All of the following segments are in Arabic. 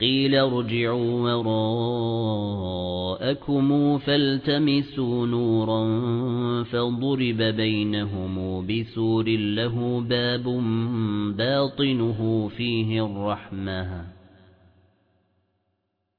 قِيلَ ارْجِعُوا وَرَاءَكُمْ فَالْتَمِسُوا نُورًا فَضُرِبَ بَيْنَهُم بِسُورٍ لَّهُ بَابٌ بَاطِنُهُ فِيهِ الرَّحْمَةُ.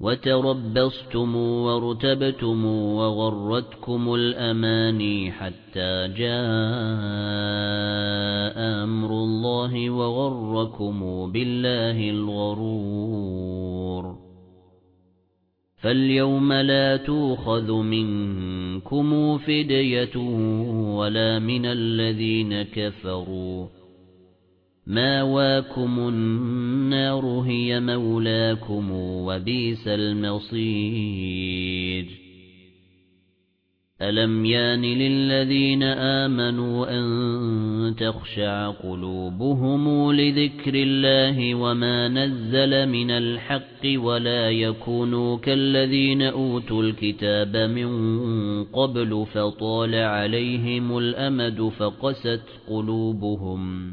وَتَرَبَّصْتُمْ وَارْتَبْتُمْ وَغَرَّتْكُمُ الْأَمَانِي حَتَّى جَاءَ أَمْرُ اللَّهِ وَغَرَّكُمْ بِاللَّهِ الْغَرُورُ. فَالْيَوْمَ لَا تُؤْخَذُ مِنكُمْ فِدْيَةٌ وَلَا مِنَ الَّذِينَ كَفَرُوا. مَاوَاكُمُ النَّارُ هِيَ مَوْلَاكُمْ وَبِئْسَ الْمَصِيرُ أَلَمْ يَانِ لِلَّذِينَ آمَنُوا أَن تَخْشَعَ قُلُوبُهُمْ لِذِكْرِ اللَّهِ وَمَا نَزَّلَ مِنَ الْحَقِّ وَلَا يَكُونُوا كَالَّذِينَ أُوتُوا الْكِتَابَ مِن قَبْلُ فَطَالَ عَلَيْهِمُ الْأَمَدُ فَقَسَتْ قُلُوبُهُمْ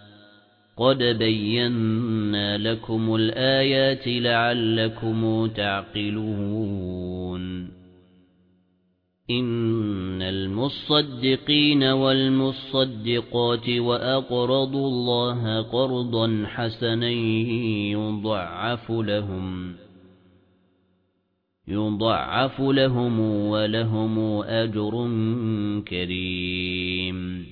قَدْ بَيَّنَّا لَكُمُ الْآيَاتِ لَعَلَّكُمْ تَعْقِلُونَ إِنَّ الْمُصَّدِّقِينَ وَالْمُصَّدِّقَاتِ وَأَقْرَضُوا اللَّهَ قَرْضًا حَسَنًا يُضَاعَفُ لَهُمْ يُضَاعَفُ لَهُمْ وَلَهُمْ أَجْرٌ كَرِيمٌ